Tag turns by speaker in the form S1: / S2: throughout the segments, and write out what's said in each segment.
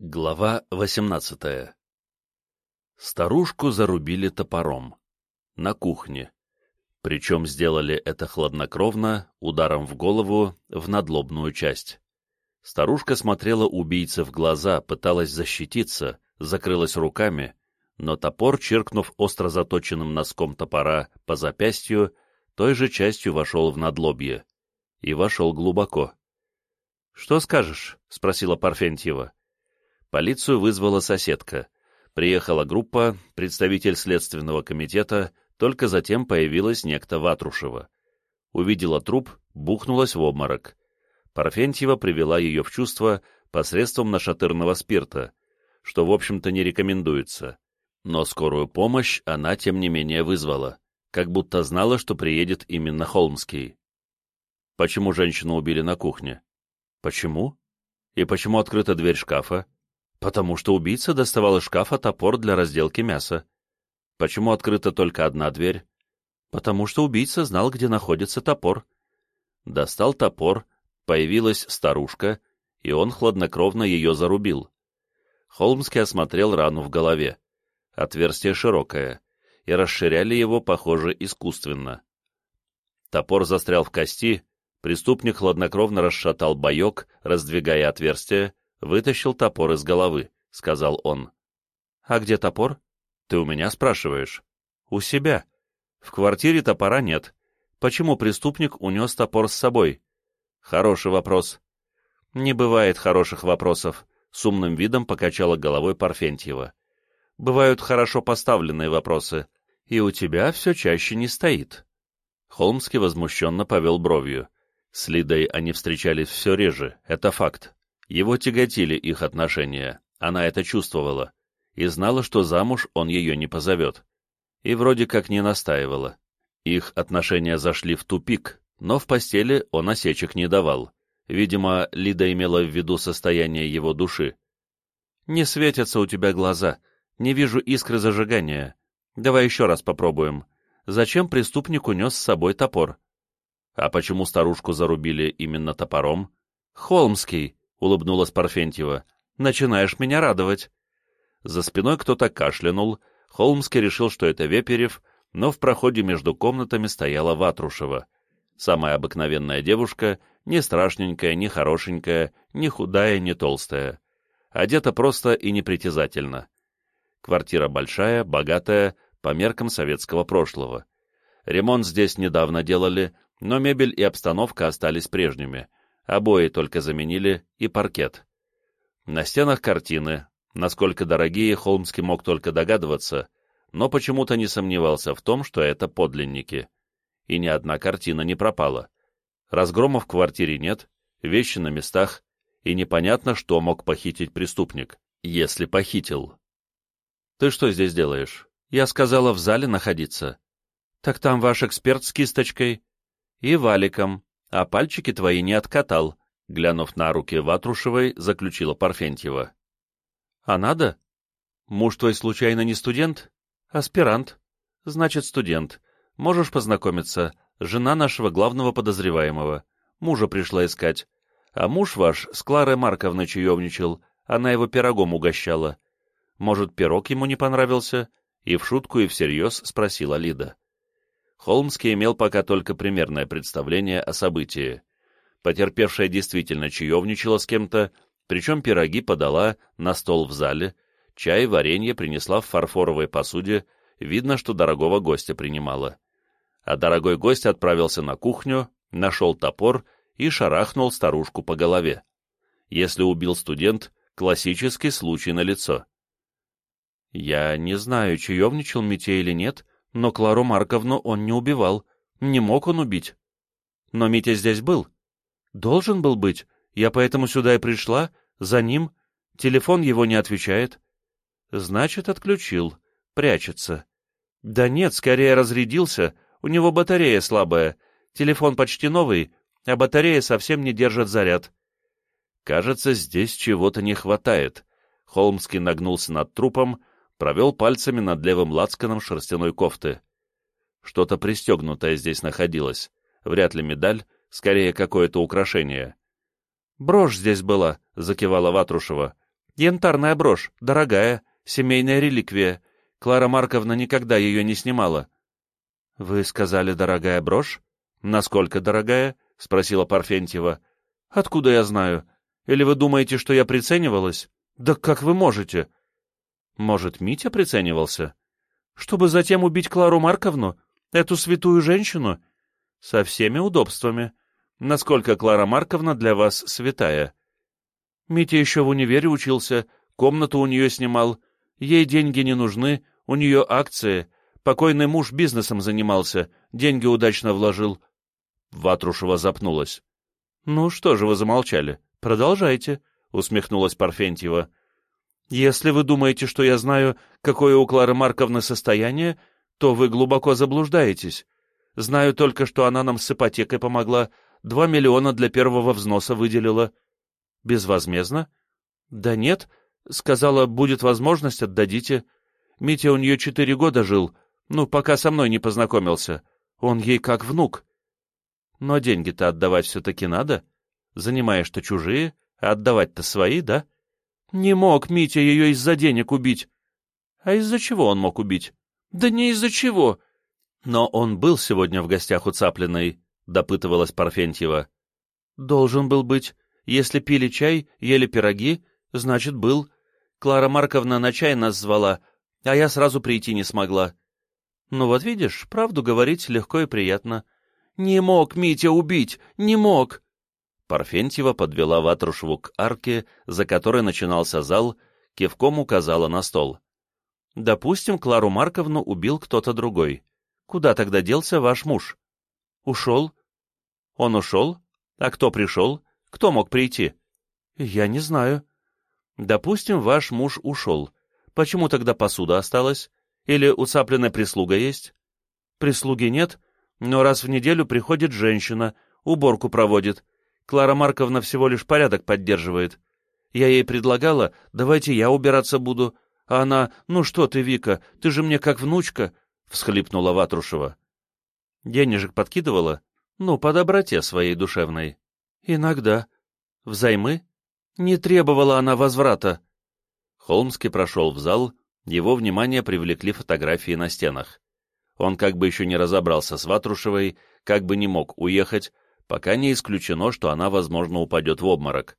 S1: Глава 18 Старушку зарубили топором. На кухне. Причем сделали это хладнокровно, ударом в голову, в надлобную часть. Старушка смотрела убийце в глаза, пыталась защититься, закрылась руками, но топор, чиркнув остро заточенным носком топора по запястью, той же частью вошел в надлобье. И вошел глубоко. — Что скажешь? — спросила Парфентьева. Полицию вызвала соседка. Приехала группа, представитель Следственного комитета, только затем появилась некто Ватрушева. Увидела труп, бухнулась в обморок. Парфентьева привела ее в чувство посредством нашатырного спирта, что, в общем-то, не рекомендуется. Но скорую помощь она, тем не менее, вызвала, как будто знала, что приедет именно Холмский. Почему женщину убили на кухне? Почему? И почему открыта дверь шкафа? Потому что убийца доставал из шкафа топор для разделки мяса. Почему открыта только одна дверь? Потому что убийца знал, где находится топор. Достал топор, появилась старушка, и он хладнокровно ее зарубил. Холмский осмотрел рану в голове. Отверстие широкое, и расширяли его, похоже, искусственно. Топор застрял в кости, преступник хладнокровно расшатал боек, раздвигая отверстие, вытащил топор из головы, — сказал он. — А где топор? Ты у меня спрашиваешь. — У себя. В квартире топора нет. Почему преступник унес топор с собой? — Хороший вопрос. — Не бывает хороших вопросов, — с умным видом покачала головой Парфентьева. — Бывают хорошо поставленные вопросы, и у тебя все чаще не стоит. Холмский возмущенно повел бровью. С Лидой они встречались все реже, это факт. Его тяготили их отношения, она это чувствовала, и знала, что замуж он ее не позовет. И вроде как не настаивала. Их отношения зашли в тупик, но в постели он осечек не давал. Видимо, Лида имела в виду состояние его души. «Не светятся у тебя глаза, не вижу искры зажигания. Давай еще раз попробуем. Зачем преступник унес с собой топор?» «А почему старушку зарубили именно топором?» «Холмский!» — улыбнулась Парфентьева. «Начинаешь меня радовать». За спиной кто-то кашлянул, Холмский решил, что это Веперев, но в проходе между комнатами стояла Ватрушева. Самая обыкновенная девушка, не страшненькая, не хорошенькая, не худая, не толстая. Одета просто и непритязательно. Квартира большая, богатая, по меркам советского прошлого. Ремонт здесь недавно делали, но мебель и обстановка остались прежними — обои только заменили и паркет. На стенах картины, насколько дорогие, Холмский мог только догадываться, но почему-то не сомневался в том, что это подлинники. И ни одна картина не пропала. Разгрома в квартире нет, вещи на местах, и непонятно, что мог похитить преступник, если похитил. «Ты что здесь делаешь?» «Я сказала, в зале находиться». «Так там ваш эксперт с кисточкой». «И валиком а пальчики твои не откатал», — глянув на руки Ватрушевой, заключила Парфентьева. «А надо? Муж твой случайно не студент? Аспирант. Значит, студент. Можешь познакомиться. Жена нашего главного подозреваемого. Мужа пришла искать. А муж ваш с Кларой Марковной чаевничал, она его пирогом угощала. Может, пирог ему не понравился?» И в шутку, и всерьез спросила Лида. Холмский имел пока только примерное представление о событии. Потерпевшая действительно чаевничала с кем-то, причем пироги подала на стол в зале, чай и варенье принесла в фарфоровой посуде, видно, что дорогого гостя принимала. А дорогой гость отправился на кухню, нашел топор и шарахнул старушку по голове. Если убил студент, классический случай на лицо. Я не знаю, чаевничал Митя или нет, но Клару Марковну он не убивал. Не мог он убить. Но Митя здесь был. Должен был быть. Я поэтому сюда и пришла. За ним. Телефон его не отвечает. Значит, отключил. Прячется. Да нет, скорее разрядился. У него батарея слабая. Телефон почти новый, а батарея совсем не держит заряд. Кажется, здесь чего-то не хватает. Холмский нагнулся над трупом, провел пальцами над левым лацканом шерстяной кофты. Что-то пристегнутое здесь находилось. Вряд ли медаль, скорее какое-то украшение. «Брошь здесь была», — закивала Ватрушева.
S2: Янтарная брошь, дорогая, семейная реликвия. Клара Марковна никогда ее не снимала». «Вы сказали, дорогая брошь? Насколько дорогая?» — спросила Парфентьева. «Откуда я знаю? Или вы думаете, что я приценивалась? Да как вы можете?» «Может, Митя приценивался? Чтобы затем убить Клару Марковну, эту святую женщину?» «Со всеми удобствами. Насколько Клара Марковна для вас святая?» «Митя еще в универе учился, комнату у нее снимал. Ей деньги не нужны, у нее акции. Покойный муж бизнесом занимался, деньги удачно вложил. Ватрушева запнулась. «Ну что же вы замолчали? Продолжайте», — усмехнулась Парфентьева. «Если вы думаете, что я знаю, какое у Клары Марковны состояние, то вы глубоко заблуждаетесь. Знаю только, что она нам с ипотекой помогла, два миллиона для первого взноса выделила. Безвозмездно? Да нет, сказала, будет возможность, отдадите. Митя у нее четыре года жил, ну, пока со мной не познакомился. Он ей как внук. Но деньги-то отдавать все-таки надо. Занимаешь-то чужие, а отдавать-то свои, да? Не мог Митя ее из-за денег убить. А из-за чего он мог убить? Да не из-за чего. Но он был сегодня в гостях у Цаплиной, допытывалась Парфентьева. Должен был быть. Если пили чай, ели пироги, значит, был. Клара Марковна на чай нас звала, а я сразу прийти не смогла. Ну вот видишь, правду говорить легко и приятно. Не мог Митя убить, не мог. Парфентьева подвела Ватрушеву к арке, за которой начинался зал, кивком указала на стол. Допустим, Клару Марковну убил кто-то другой. Куда тогда делся ваш муж? Ушел. Он ушел? А кто пришел? Кто мог прийти? Я не знаю. Допустим, ваш муж ушел. Почему тогда посуда осталась? Или у цапленной прислуга есть? Прислуги нет, но раз в неделю приходит женщина, уборку проводит. Клара Марковна всего лишь порядок поддерживает. Я ей предлагала, давайте я убираться буду. А она, ну что ты, Вика, ты же мне как внучка, — всхлипнула Ватрушева. Денежек подкидывала? Ну, по доброте своей душевной. Иногда. Взаймы? Не требовала она возврата. Холмский прошел в зал, его внимание привлекли фотографии на стенах. Он как бы еще не разобрался с Ватрушевой, как бы не мог уехать, пока не исключено, что она, возможно, упадет в обморок.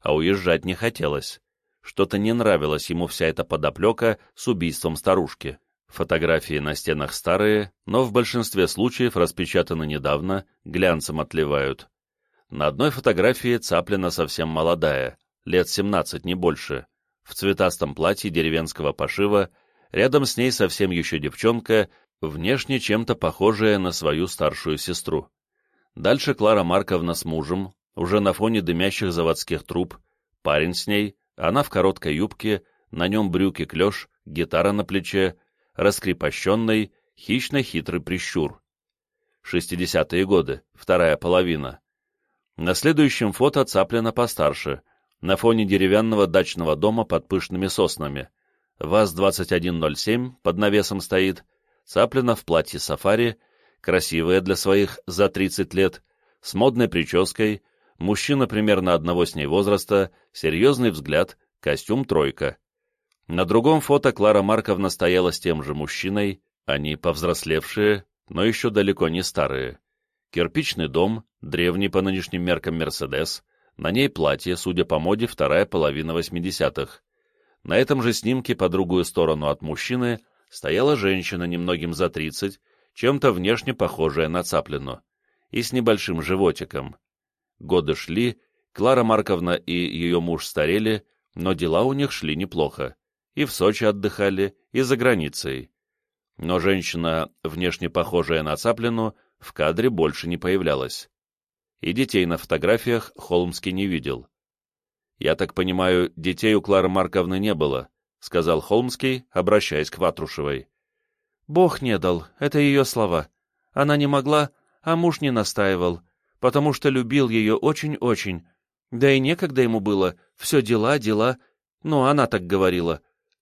S2: А уезжать не хотелось. Что-то не нравилось ему вся эта подоплека с убийством старушки. Фотографии на стенах старые, но в большинстве случаев распечатаны недавно, глянцем отливают. На одной фотографии Цаплина совсем молодая, лет 17, не больше в цветастом платье деревенского пошива, рядом с ней совсем еще девчонка, внешне чем-то похожая на свою старшую сестру. Дальше Клара Марковна с мужем, уже на фоне дымящих заводских труб, парень с ней, она в короткой юбке, на нем брюки-клеш, гитара на плече, раскрепощенный, хищно-хитрый прищур. 60-е годы, вторая половина. На следующем фото цаплена постарше, на фоне деревянного дачного дома под пышными соснами. ВАЗ-2107 под навесом стоит, Цаплина в платье сафари, красивая для своих за 30 лет, с модной прической, мужчина примерно одного с ней возраста, серьезный взгляд, костюм тройка. На другом фото Клара Марковна стояла с тем же мужчиной, они повзрослевшие, но еще далеко не старые. Кирпичный дом, древний по нынешним меркам Мерседес, на ней платье, судя по моде, вторая половина 80-х. На этом же снимке по другую сторону от мужчины стояла женщина немногим за 30, чем-то внешне похожая на Цаплину, и с небольшим животиком. Годы шли, Клара Марковна и ее муж старели, но дела у них шли неплохо. И в Сочи отдыхали, и за границей. Но женщина, внешне похожая на Цаплину, в кадре больше не появлялась и детей на фотографиях Холмский не видел. «Я так понимаю, детей у Клары Марковны не было», — сказал Холмский, обращаясь к Ватрушевой. «Бог не дал, это ее слова. Она не могла, а муж не настаивал, потому что любил ее очень-очень. Да и некогда ему было, все дела, дела. Ну, она так говорила.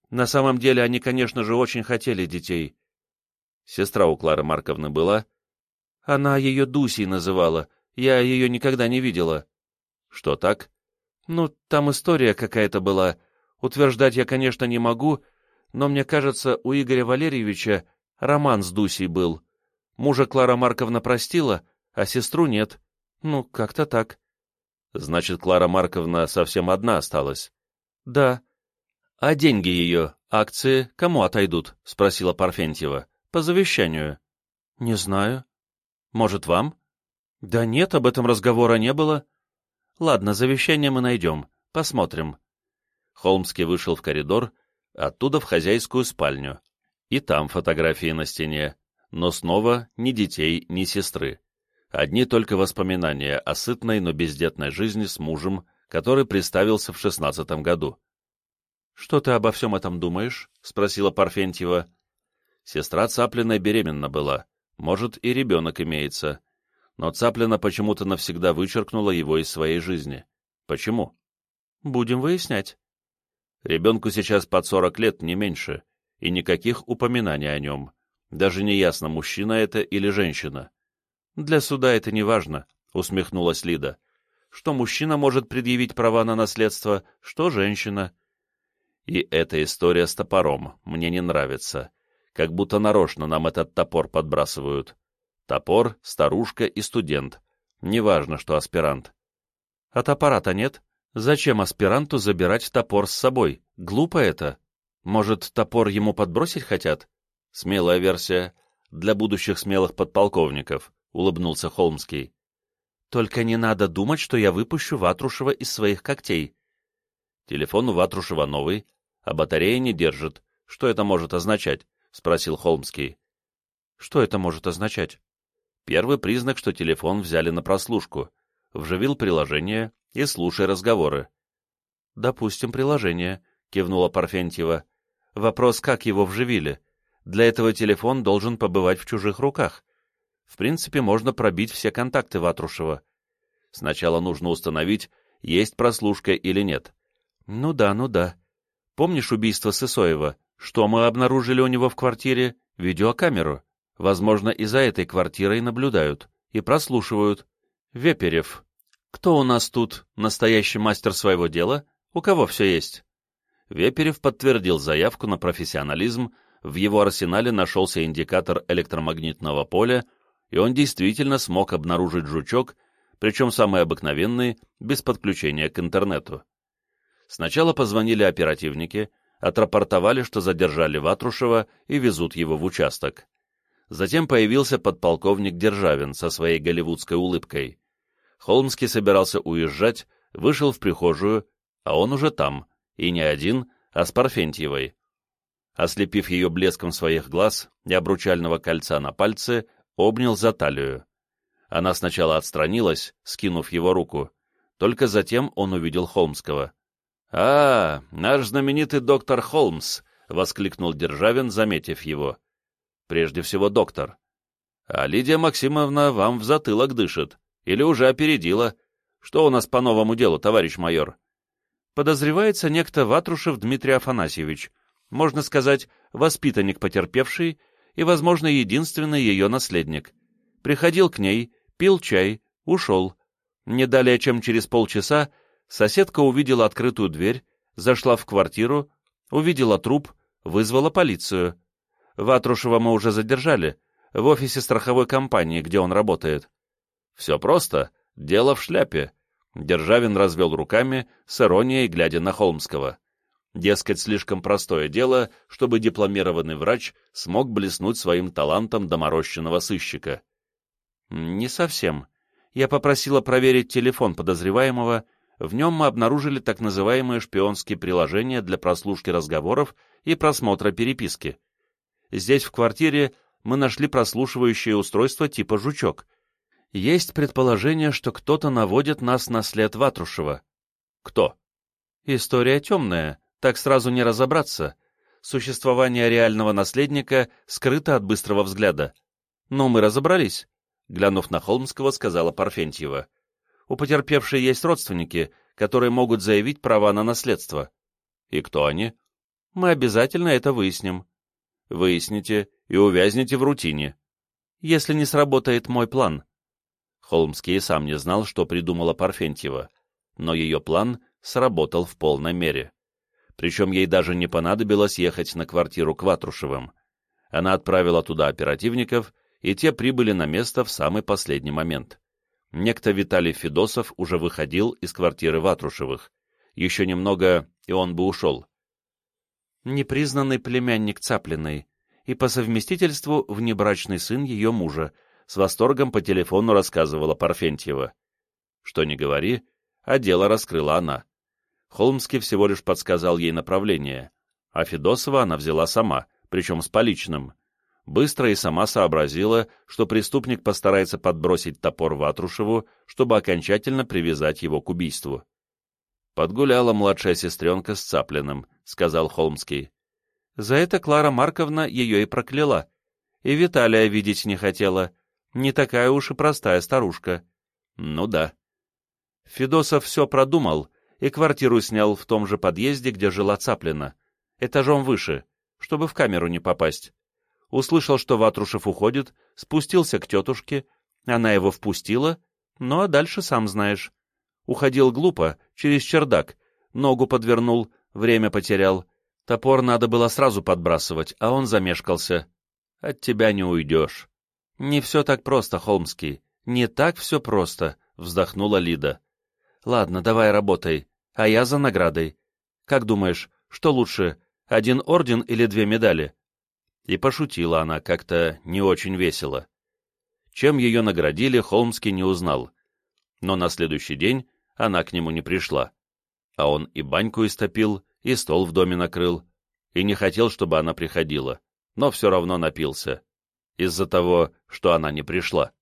S2: На самом деле они, конечно же, очень хотели детей». Сестра у Клары Марковны была? Она ее Дусей называла, я ее никогда не видела. Что так? Ну, там история какая-то была. Утверждать я, конечно, не могу, но мне кажется, у Игоря Валерьевича роман с Дусей был. Мужа Клара Марковна простила, а сестру нет. Ну, как-то так.
S1: Значит, Клара Марковна совсем одна осталась?
S2: Да.
S1: А деньги ее, акции, кому отойдут? Спросила Парфентьева. По завещанию.
S2: Не знаю.
S1: Может, вам?
S2: Да нет, об этом разговора не было. Ладно, завещание мы найдем. Посмотрим.
S1: Холмский вышел в коридор, оттуда в хозяйскую спальню. И там фотографии на стене, но снова ни детей, ни сестры. Одни только воспоминания о сытной, но бездетной жизни с мужем, который приставился в шестнадцатом году.
S2: — Что ты обо всем этом думаешь? — спросила Парфентьева.
S1: Сестра Цаплиной беременна была, может, и ребенок имеется. Но Цаплина почему-то навсегда вычеркнула его из своей жизни. Почему?
S2: — Будем выяснять.
S1: Ребенку сейчас под сорок лет, не меньше, и никаких упоминаний о нем. Даже не ясно, мужчина это или женщина.
S2: «Для суда это не важно», — усмехнулась Лида. «Что мужчина может предъявить права на наследство, что женщина».
S1: И эта история с топором мне не нравится. Как будто нарочно нам этот топор подбрасывают. Топор, старушка и студент. Неважно, что аспирант.
S2: А топора-то нет. Зачем аспиранту забирать топор с собой? Глупо это. Может, топор ему подбросить хотят?
S1: Смелая версия. Для будущих смелых подполковников, — улыбнулся Холмский.
S2: Только не надо думать, что я выпущу Ватрушева из своих когтей.
S1: Телефон у Ватрушева новый, а батарея не держит. Что это может означать? — спросил Холмский.
S2: Что это может означать?
S1: Первый признак, что телефон взяли на прослушку. Вживил приложение, и слушай разговоры.
S2: «Допустим, приложение», — кивнула Парфентьева. «Вопрос, как его вживили? Для этого телефон должен побывать в чужих руках. В принципе, можно пробить все контакты Ватрушева.
S1: Сначала нужно установить, есть прослушка или нет».
S2: «Ну да, ну да. Помнишь убийство Сысоева? Что мы обнаружили у него в квартире? Видеокамеру. Возможно, и за этой квартирой наблюдают. И прослушивают. Веперев, кто у нас тут настоящий мастер своего дела? У кого все есть?
S1: Веперев подтвердил заявку на профессионализм, в его арсенале нашелся индикатор электромагнитного поля, и он действительно смог обнаружить жучок, причем самый обыкновенный, без подключения к интернету. Сначала позвонили оперативники, отрапортовали, что задержали Ватрушева и везут его в участок. Затем появился подполковник Державин со своей голливудской улыбкой. Холмский собирался уезжать, вышел в прихожую, а он уже там, и не один, а с Парфентьевой. Ослепив ее блеском своих глаз и обручального кольца на пальце, обнял за талию. Она сначала отстранилась, скинув его руку, только затем он увидел Холмского. «А, наш знаменитый доктор Холмс!» — воскликнул Державин, заметив его. «Прежде всего доктор. А Лидия Максимовна вам в затылок дышит. Или уже опередила? Что у нас по новому делу, товарищ майор?
S2: Подозревается некто Ватрушев Дмитрий Афанасьевич, можно сказать, воспитанник потерпевший и, возможно, единственный ее наследник. Приходил к ней, пил чай, ушел. Не далее, чем через полчаса, соседка увидела открытую дверь, зашла в квартиру, увидела труп, вызвала полицию. Ватрушева мы уже задержали, в офисе страховой компании, где он работает.
S1: Все просто, дело в шляпе. Державин развел руками, с иронией глядя на Холмского. Дескать, слишком простое дело, чтобы дипломированный врач смог блеснуть своим талантом доморощенного сыщика.
S2: Не совсем. Я попросила проверить телефон подозреваемого, в нем мы обнаружили так называемые шпионские приложения для прослушки разговоров и просмотра переписки. Здесь, в квартире, мы нашли прослушивающее устройство типа «Жучок», есть предположение, что кто-то наводит нас на след Ватрушева.
S1: Кто?
S2: История темная, так сразу не разобраться. Существование реального наследника скрыто от быстрого взгляда. Но мы разобрались, глянув на Холмского, сказала Парфентьева. У потерпевшей есть родственники, которые могут заявить права на наследство.
S1: И кто они?
S2: Мы обязательно это выясним.
S1: Выясните и увязнете в рутине.
S2: Если не сработает мой план.
S1: Холмский сам не знал, что придумала Парфентьева, но ее план сработал в полной мере. причем ей даже не понадобилось ехать на квартиру к Ватрушевым. Она отправила туда оперативников, и те прибыли на место в самый последний момент. Некто Виталий Федосов уже выходил из квартиры Ватрушевых. Еще немного, и он бы ушел.
S2: Непризнанный племянник Цаплиной и по совместительству внебрачный сын ее мужа, с восторгом по телефону рассказывала Парфентьева. Что ни говори, а дело раскрыла она. Холмский всего лишь подсказал ей направление, а Федосова она взяла сама, причем с поличным. Быстро и сама сообразила, что преступник постарается подбросить топор Ватрушеву, чтобы окончательно привязать его к убийству. «Подгуляла младшая сестренка с Цаплиным», — сказал Холмский. За это Клара Марковна ее и прокляла. И Виталия видеть не хотела. Не такая уж и простая старушка. Ну да. Федосов все продумал и квартиру снял в том же подъезде, где жила Цаплина, этажом выше, чтобы в камеру не попасть. Услышал, что Ватрушев уходит, спустился к тетушке, она его впустила, ну а дальше сам знаешь. Уходил глупо, через чердак, ногу подвернул, время потерял. Топор надо было сразу подбрасывать, а он замешкался. От тебя не уйдешь. Не все так просто, Холмский, не так все просто, вздохнула Лида. Ладно, давай работай, а я за наградой. Как думаешь, что лучше, один орден или две медали?» И пошутила она как-то не очень весело. Чем ее наградили, Холмский не узнал. Но на следующий день она к нему не пришла. А он и баньку истопил, и стол в доме накрыл, и не хотел, чтобы она приходила, но все равно напился. Из-за того, что она не пришла.